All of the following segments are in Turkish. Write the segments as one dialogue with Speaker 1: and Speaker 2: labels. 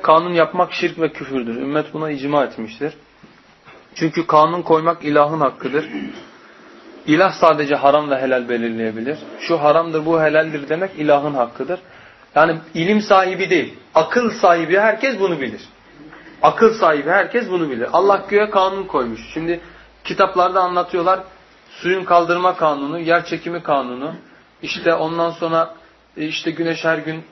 Speaker 1: kanun yapmak şirk ve küfürdür. Ümmet buna icma etmiştir. Çünkü kanun koymak ilahın hakkıdır. İlah sadece haram ve helal belirleyebilir. Şu haramdır, bu helaldir demek ilahın hakkıdır. Yani ilim sahibi değil, akıl sahibi herkes bunu bilir. Akıl sahibi herkes bunu bilir. Allah göğe kanun koymuş. Şimdi kitaplarda anlatıyorlar. Suyun kaldırma kanunu, yer çekimi kanunu. İşte ondan sonra e, işte güneş her gün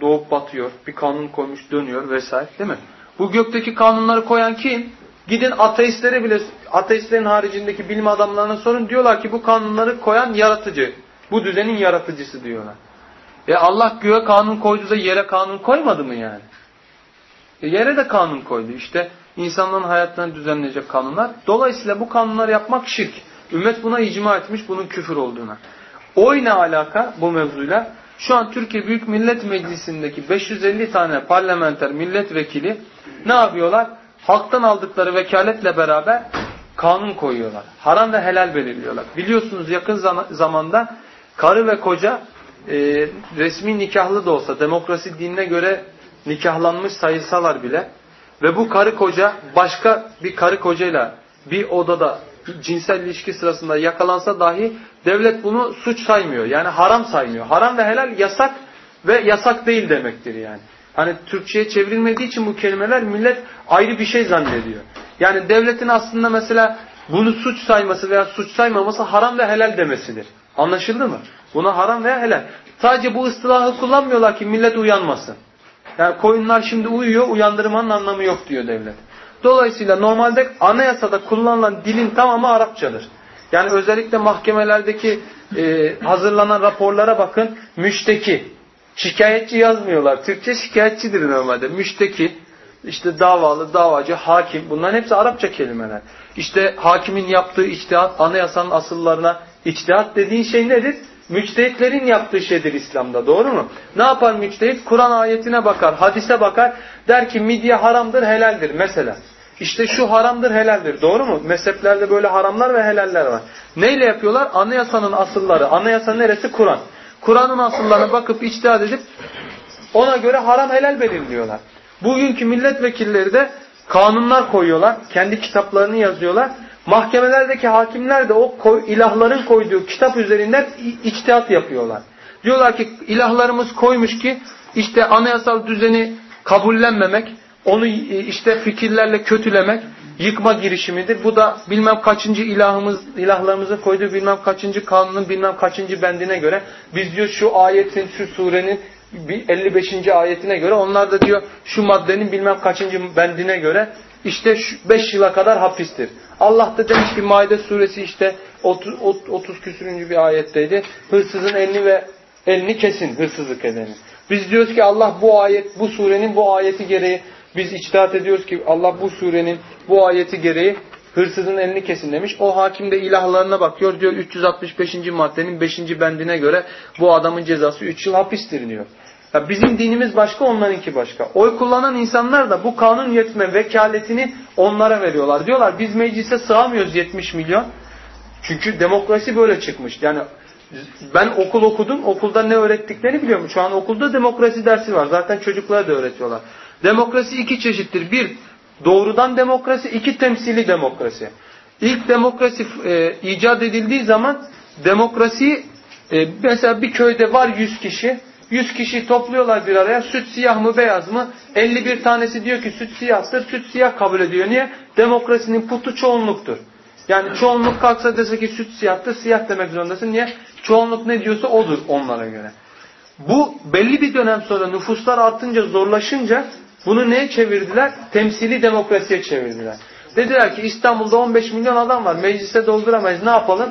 Speaker 1: doğup batıyor. Bir kanun koymuş, dönüyor vesaire değil mi? Bu gökteki kanunları koyan kim? Gidin ateistlere bile, ateistlerin haricindeki bilim adamlarına sorun. Diyorlar ki bu kanunları koyan yaratıcı. Bu düzenin yaratıcısı diyorlar. E Allah göğe kanun koydu yere kanun koymadı mı yani? E yere de kanun koydu. İşte insanların hayatlarını düzenleyecek kanunlar. Dolayısıyla bu kanunları yapmak şirk. Ümmet buna icma etmiş bunun küfür olduğuna. Oy ne alaka bu mevzuyla? Şu an Türkiye Büyük Millet Meclisi'ndeki 550 tane parlamenter milletvekili ne yapıyorlar? Halktan aldıkları vekaletle beraber kanun koyuyorlar. Haram ve helal belirliyorlar. Biliyorsunuz yakın zamanda karı ve koca e, resmi nikahlı da olsa demokrasi dinine göre nikahlanmış sayılsalar bile ve bu karı koca başka bir karı kocayla bir odada cinsel ilişki sırasında yakalansa dahi devlet bunu suç saymıyor. Yani haram saymıyor. Haram ve helal yasak ve yasak değil demektir yani. Hani Türkçe'ye çevrilmediği için bu kelimeler millet ayrı bir şey zannediyor. Yani devletin aslında mesela bunu suç sayması veya suç saymaması haram ve helal demesidir. Anlaşıldı mı? Buna haram veya helal. Sadece bu ıstılahı kullanmıyorlar ki millet uyanmasın. Yani koyunlar şimdi uyuyor, uyandırmanın anlamı yok diyor devlet. Dolayısıyla normalde anayasada kullanılan dilin tamamı Arapçadır. Yani özellikle mahkemelerdeki e, hazırlanan raporlara bakın. Müşteki. Şikayetçi yazmıyorlar. Türkçe şikayetçidir normalde. Müşteki, işte davalı, davacı, hakim. Bunların hepsi Arapça kelimeler. İşte hakimin yaptığı içtihat, anayasanın asıllarına içtihat dediğin şey nedir? Müçtehitlerin yaptığı şeydir İslam'da. Doğru mu? Ne yapar müçtehit? Kur'an ayetine bakar, hadise bakar. Der ki midye haramdır, helaldir mesela. İşte şu haramdır, helaldir. Doğru mu? Mezheplerde böyle haramlar ve helaller var. Neyle yapıyorlar? Anayasanın asılları. Anayasa neresi? Kur'an. Kur'an'ın asıllarına bakıp içtihat edip ona göre haram helal belirliyorlar. Bugünkü milletvekilleri de kanunlar koyuyorlar. Kendi kitaplarını yazıyorlar. Mahkemelerdeki hakimler de o ilahların koyduğu kitap üzerinden içtihat yapıyorlar. Diyorlar ki ilahlarımız koymuş ki işte anayasal düzeni kabullenmemek, onu işte fikirlerle kötülemek, yıkma girişimidir. Bu da bilmem kaçıncı ilahımız, ilahlarımızın koyduğu bilmem kaçıncı kanunun bilmem kaçıncı bendine göre biz diyor şu ayetin, şu surenin 55. ayetine göre onlar da diyor şu maddenin bilmem kaçıncı bendine göre işte 5 yıla kadar hapistir. Allah da demiş ki Maide suresi işte 30, 30 küsürüncü bir ayetteydi. Hırsızın elini ve elini kesin hırsızlık edeni. Biz diyoruz ki Allah bu ayet, bu surenin bu ayeti gereği biz içtihat ediyoruz ki Allah bu surenin bu ayeti gereği hırsızın elini kesin demiş. O hakim de ilahlarına bakıyor diyor 365. maddenin 5. bendine göre bu adamın cezası 3 yıl hapistir diyor. Ya bizim dinimiz başka onlarınki başka. Oy kullanan insanlar da bu kanun yetme vekaletini onlara veriyorlar. Diyorlar biz meclise sığamıyoruz 70 milyon. Çünkü demokrasi böyle çıkmış. Yani ben okul okudum. Okulda ne öğrettiklerini biliyorum. Şu an okulda demokrasi dersi var. Zaten çocuklara da öğretiyorlar. Demokrasi iki çeşittir. Bir, doğrudan demokrasi. iki temsili demokrasi. İlk demokrasi e, icat edildiği zaman demokrasi e, mesela bir köyde var 100 kişi. 100 kişi topluyorlar bir araya. Süt siyah mı beyaz mı? 51 tanesi diyor ki süt siyahtır. Süt siyah kabul ediyor. Niye? Demokrasinin putu çoğunluktur. Yani çoğunluk kalksa dese ki süt siyahtır, siyah demek zorundasın. Niye? Çoğunluk ne diyorsa odur onlara göre. Bu belli bir dönem sonra nüfuslar artınca zorlaşınca bunu neye çevirdiler? Temsili demokrasiye çevirdiler. Dediler ki İstanbul'da 15 milyon adam var. Meclise dolduramayız. Ne yapalım?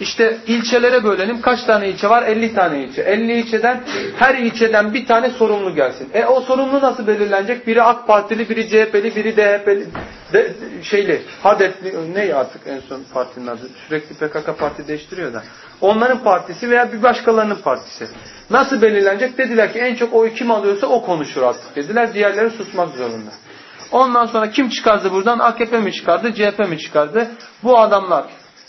Speaker 1: İşte ilçelere bölelim. Kaç tane ilçe var? 50 tane ilçe. 50 ilçeden her ilçeden bir tane sorumlu gelsin. E o sorumlu nasıl belirlenecek? Biri AK Partili, biri CHP'li, biri DHP'li. De, şeyli, HADEP'li, ne artık en son partinin adı? Sürekli PKK parti değiştiriyor da. Onların partisi veya bir başkalarının partisi. Nasıl belirlenecek? Dediler ki en çok oy kim alıyorsa o konuşur artık dediler. Diğerleri susmak zorunda. Ondan sonra kim çıkardı buradan? AKP mi çıkardı, CHP mi çıkardı? Bu adamlar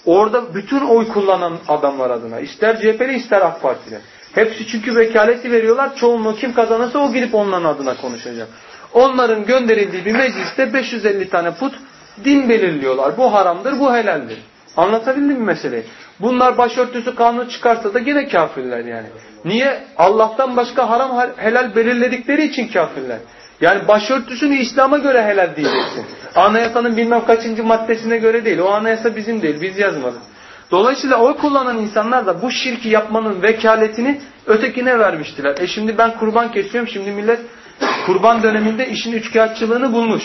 Speaker 1: Orada bütün oy kullanan adamlar adına. ister CHP'li ister AK Partili. Hepsi çünkü vekaleti veriyorlar. Çoğunluğu kim kazanırsa o gidip onların adına konuşacak. Onların gönderildiği bir mecliste 550 tane put din belirliyorlar. Bu haramdır, bu helaldir. Anlatabildim mi meseleyi? Bunlar başörtüsü kanunu çıkarsa da yine kafirler yani. Niye? Allah'tan başka haram helal belirledikleri için kafirler. Yani başörtüsünü İslam'a göre helal diyeceksin. Anayasanın bilmem kaçıncı maddesine göre değil. O anayasa bizim değil. Biz yazmadık. Dolayısıyla oy kullanan insanlar da bu şirki yapmanın vekaletini ötekine vermiştiler. E şimdi ben kurban kesiyorum. Şimdi millet kurban döneminde işin üçkağıtçılığını bulmuş.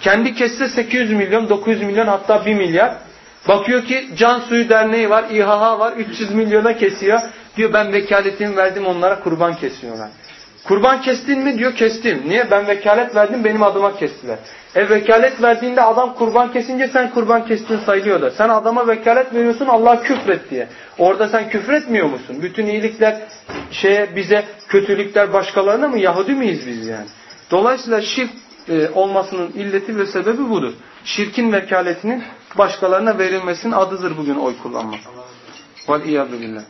Speaker 1: Kendi kesse 800 milyon, 900 milyon hatta 1 milyar. Bakıyor ki Can Suyu Derneği var, İHH var, 300 milyona kesiyor. Diyor ben vekaletimi verdim onlara kurban kesiyorlar. Kurban kestin mi? Diyor kestim. Niye? Ben vekalet verdim benim adıma kestiler. E vekalet verdiğinde adam kurban kesince sen kurban kestin sayılıyor da. Sen adama vekalet veriyorsun Allah küfret diye. Orada sen küfretmiyor musun? Bütün iyilikler şeye bize kötülükler başkalarına mı? Yahudi miyiz biz yani? Dolayısıyla şirk e, olmasının illeti ve sebebi budur. Şirkin vekaletinin başkalarına verilmesinin adıdır bugün oy kullanmak. Vel billah.